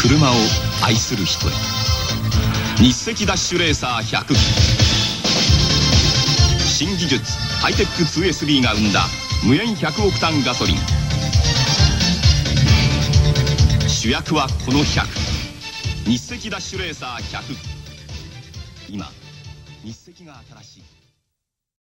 車を愛する人へ。日赤ダッシュレーサー100新技術ハイテック 2SB が生んだ無塩100億タンガソリン。主役はこの100日赤ダッシュレーサー100今日赤が新しい。